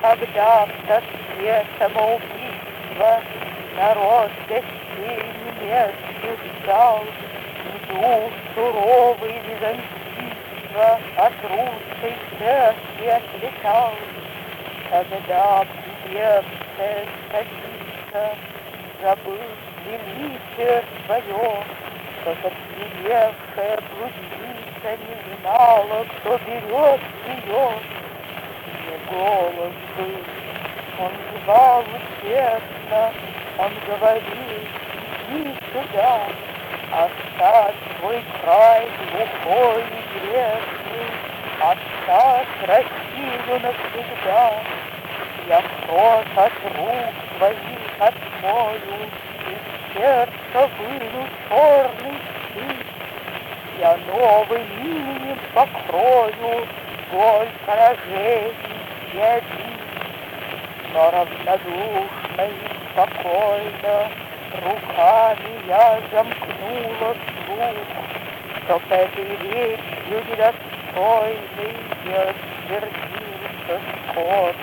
Когда в тоске самоубийства народ гостей немецких ждал, Жду суровый византийства от русской церкви отлетал. Когда преемская столица забыл величие свое, Как обсеревшая блудница не знала, кто берет ее. Не голос был, он звал усердно, он говорил, иди сюда, Оставь свой край глухой и грешный, Оставь Россию навсегда. Я кровь от рук твоих отмою, Из сердца выну черный стыд. Я новым именем покрою Боль поражений и обид. Но равнодушно и спокойно Руками я замкнула слух, Чтоб этой речью недостойной Не рассердился скот.